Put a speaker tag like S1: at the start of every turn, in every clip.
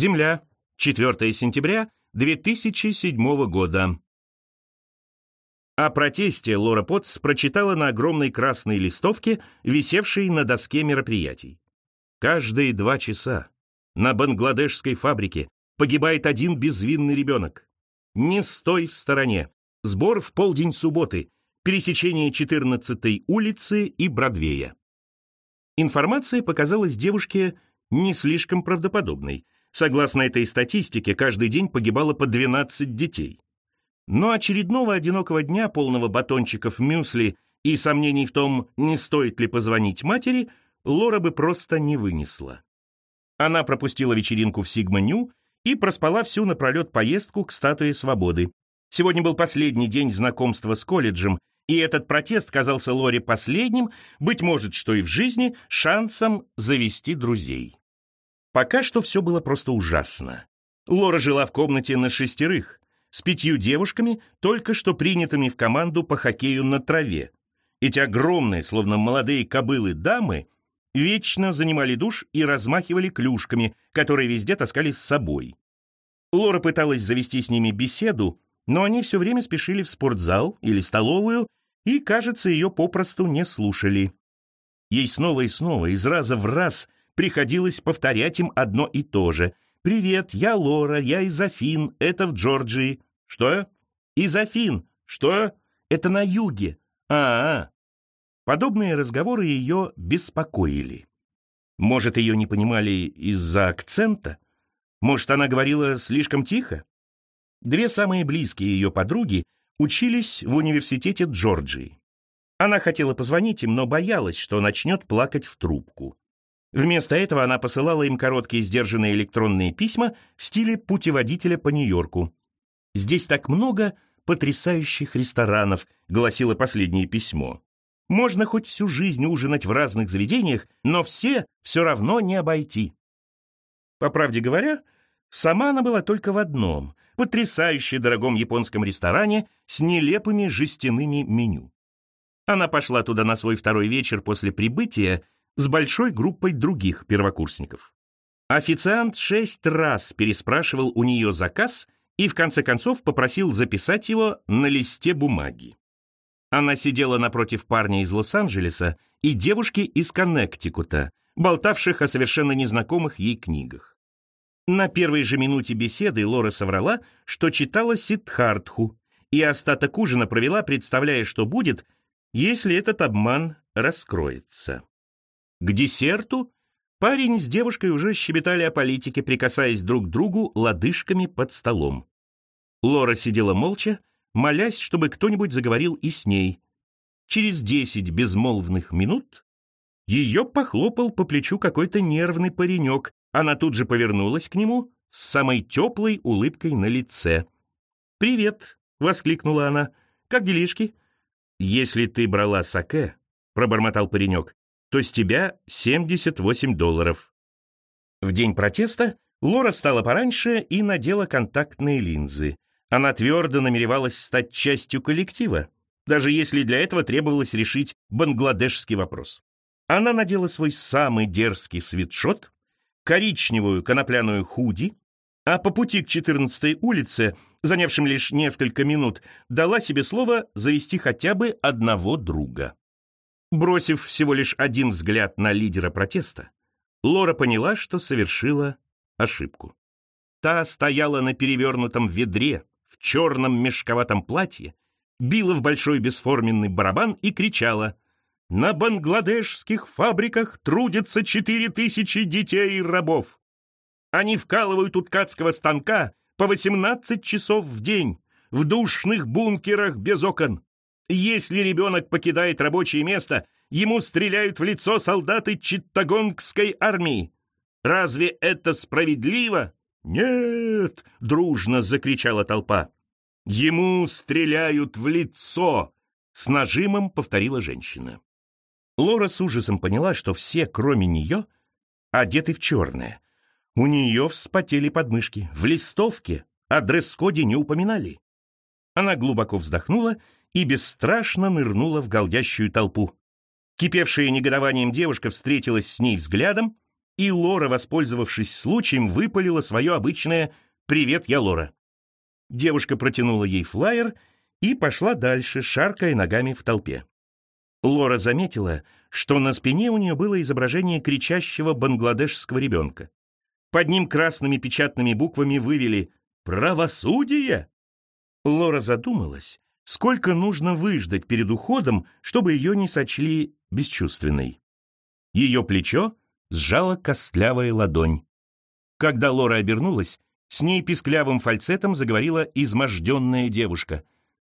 S1: Земля. 4 сентября 2007 года. О протесте Лора Потс прочитала на огромной красной листовке, висевшей на доске мероприятий. Каждые два часа на бангладешской фабрике погибает один безвинный ребенок. Не стой в стороне. Сбор в полдень субботы. Пересечение 14-й улицы и Бродвея. Информация показалась девушке не слишком правдоподобной. Согласно этой статистике, каждый день погибало по 12 детей. Но очередного одинокого дня, полного батончиков мюсли и сомнений в том, не стоит ли позвонить матери, Лора бы просто не вынесла. Она пропустила вечеринку в Сигма-Ню и проспала всю напролет поездку к статуе свободы. Сегодня был последний день знакомства с колледжем, и этот протест казался Лоре последним, быть может, что и в жизни, шансом завести друзей. Пока что все было просто ужасно. Лора жила в комнате на шестерых, с пятью девушками, только что принятыми в команду по хоккею на траве. Эти огромные, словно молодые кобылы дамы, вечно занимали душ и размахивали клюшками, которые везде таскали с собой. Лора пыталась завести с ними беседу, но они все время спешили в спортзал или столовую и, кажется, ее попросту не слушали. Ей снова и снова, из раза в раз – приходилось повторять им одно и то же. «Привет, я Лора, я из Афин, это в Джорджии». «Что?» «Из Афин». «Что?» «Это на юге». «А-а». Подобные разговоры ее беспокоили. Может, ее не понимали из-за акцента? Может, она говорила слишком тихо? Две самые близкие ее подруги учились в университете Джорджии. Она хотела позвонить им, но боялась, что начнет плакать в трубку. Вместо этого она посылала им короткие сдержанные электронные письма в стиле путеводителя по Нью-Йорку. «Здесь так много потрясающих ресторанов», — гласило последнее письмо. «Можно хоть всю жизнь ужинать в разных заведениях, но все все равно не обойти». По правде говоря, сама она была только в одном — потрясающе дорогом японском ресторане с нелепыми жестяными меню. Она пошла туда на свой второй вечер после прибытия с большой группой других первокурсников. Официант шесть раз переспрашивал у нее заказ и в конце концов попросил записать его на листе бумаги. Она сидела напротив парня из Лос-Анджелеса и девушки из Коннектикута, болтавших о совершенно незнакомых ей книгах. На первой же минуте беседы Лора соврала, что читала Сиддхартху, и остаток ужина провела, представляя, что будет, если этот обман раскроется. К десерту парень с девушкой уже щебетали о политике, прикасаясь друг к другу лодыжками под столом. Лора сидела молча, молясь, чтобы кто-нибудь заговорил и с ней. Через десять безмолвных минут ее похлопал по плечу какой-то нервный паренек. Она тут же повернулась к нему с самой теплой улыбкой на лице. «Привет!» — воскликнула она. «Как делишки?» «Если ты брала саке», — пробормотал паренек, то с тебя 78 долларов. В день протеста Лора встала пораньше и надела контактные линзы. Она твердо намеревалась стать частью коллектива, даже если для этого требовалось решить бангладешский вопрос. Она надела свой самый дерзкий свитшот, коричневую конопляную худи, а по пути к 14-й улице, занявшим лишь несколько минут, дала себе слово завести хотя бы одного друга. Бросив всего лишь один взгляд на лидера протеста, Лора поняла, что совершила ошибку. Та стояла на перевернутом ведре, в черном мешковатом платье, била в большой бесформенный барабан и кричала «На бангладешских фабриках трудятся четыре тысячи детей и рабов. Они вкалывают у ткацкого станка по 18 часов в день, в душных бункерах без окон. Если ребенок покидает рабочее место, ему стреляют в лицо солдаты Читтагонгской армии. Разве это справедливо? Нет, дружно закричала толпа. Ему стреляют в лицо, с нажимом повторила женщина. Лора с ужасом поняла, что все, кроме нее, одеты в черное. У нее вспотели подмышки. В листовке о дресс-коде не упоминали. Она глубоко вздохнула и бесстрашно нырнула в голдящую толпу. Кипевшая негодованием девушка встретилась с ней взглядом, и Лора, воспользовавшись случаем, выпалила свое обычное «Привет, я Лора». Девушка протянула ей флаер и пошла дальше, шаркая ногами в толпе. Лора заметила, что на спине у нее было изображение кричащего бангладешского ребенка. Под ним красными печатными буквами вывели «Правосудие!». Лора задумалась, сколько нужно выждать перед уходом, чтобы ее не сочли бесчувственной. Ее плечо сжала костлявая ладонь. Когда Лора обернулась, с ней писклявым фальцетом заговорила изможденная девушка.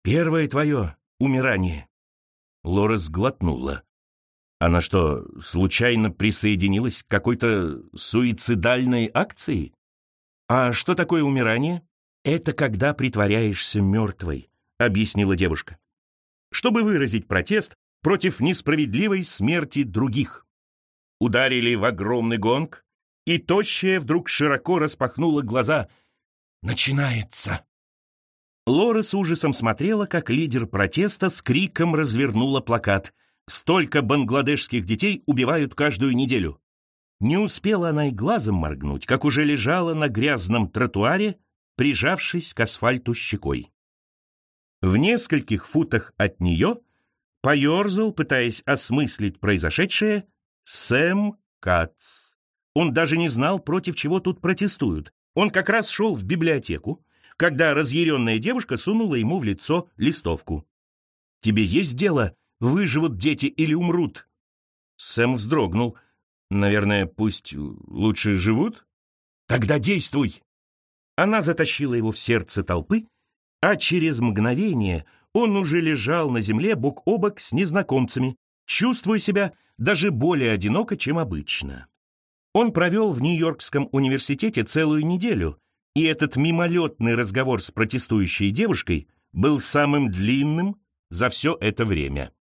S1: «Первое твое умирание». Лора сглотнула. Она что, случайно присоединилась к какой-то суицидальной акции? А что такое умирание? Это когда притворяешься мертвой, объяснила девушка. Чтобы выразить протест против несправедливой смерти других. Ударили в огромный гонг, и тощая вдруг широко распахнула глаза. «Начинается!» Лора с ужасом смотрела, как лидер протеста с криком развернула плакат — Столько бангладешских детей убивают каждую неделю. Не успела она и глазом моргнуть, как уже лежала на грязном тротуаре, прижавшись к асфальту щекой. В нескольких футах от нее поерзал, пытаясь осмыслить произошедшее, Сэм Кац. Он даже не знал, против чего тут протестуют. Он как раз шел в библиотеку, когда разъяренная девушка сунула ему в лицо листовку. «Тебе есть дело Выживут дети или умрут?» Сэм вздрогнул. «Наверное, пусть лучше живут?» «Тогда действуй!» Она затащила его в сердце толпы, а через мгновение он уже лежал на земле бок о бок с незнакомцами, чувствуя себя даже более одиноко, чем обычно. Он провел в Нью-Йоркском университете целую неделю, и этот мимолетный разговор с протестующей девушкой был самым длинным за все это время.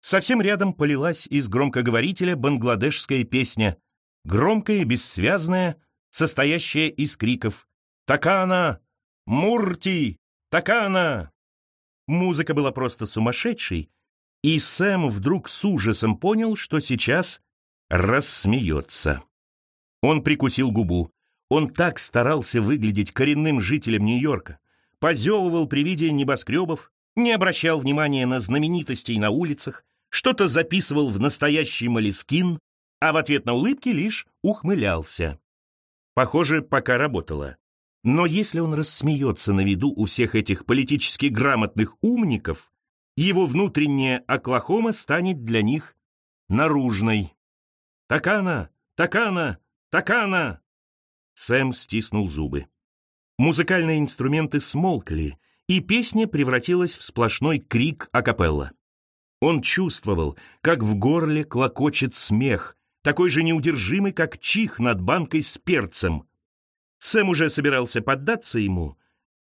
S1: Совсем рядом полилась из громкоговорителя бангладешская песня, громкая, бессвязная, состоящая из криков «Такана! Мурти! Такана!». Музыка была просто сумасшедшей, и Сэм вдруг с ужасом понял, что сейчас рассмеется. Он прикусил губу. Он так старался выглядеть коренным жителем Нью-Йорка, позевывал при виде небоскребов, не обращал внимания на знаменитостей на улицах, что-то записывал в настоящий молескин, а в ответ на улыбки лишь ухмылялся. Похоже, пока работало. Но если он рассмеется на виду у всех этих политически грамотных умников, его внутренняя Оклахома станет для них наружной. «Такана! Такана! Такана!» Сэм стиснул зубы. Музыкальные инструменты смолкли, и песня превратилась в сплошной крик акапелла. Он чувствовал, как в горле клокочет смех, такой же неудержимый, как чих над банкой с перцем. Сэм уже собирался поддаться ему,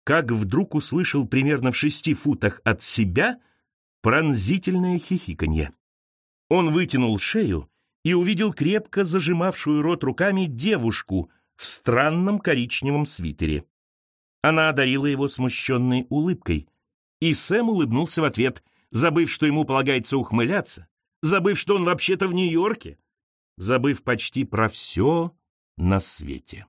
S1: как вдруг услышал примерно в шести футах от себя пронзительное хихиканье. Он вытянул шею и увидел крепко зажимавшую рот руками девушку в странном коричневом свитере. Она одарила его смущенной улыбкой, и Сэм улыбнулся в ответ, забыв, что ему полагается ухмыляться, забыв, что он вообще-то в Нью-Йорке, забыв почти про все на свете.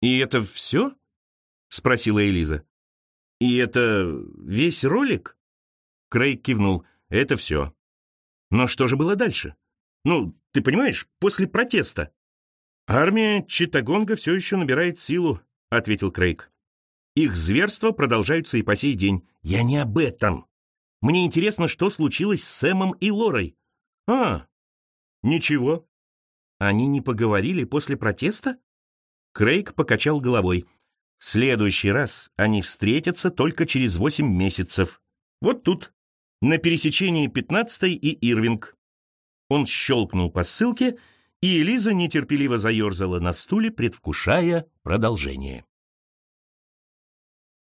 S1: «И это все?» — спросила Элиза. «И это весь ролик?» Крейг кивнул. «Это все». «Но что же было дальше? Ну, ты понимаешь, после протеста?» «Армия Читагонга все еще набирает силу», — ответил Крейг. Их зверства продолжаются и по сей день. Я не об этом. Мне интересно, что случилось с Сэмом и Лорой. А, ничего. Они не поговорили после протеста? Крейг покачал головой. В следующий раз они встретятся только через восемь месяцев. Вот тут, на пересечении 15 и Ирвинг. Он щелкнул по ссылке, и Элиза нетерпеливо заерзала на стуле, предвкушая продолжение.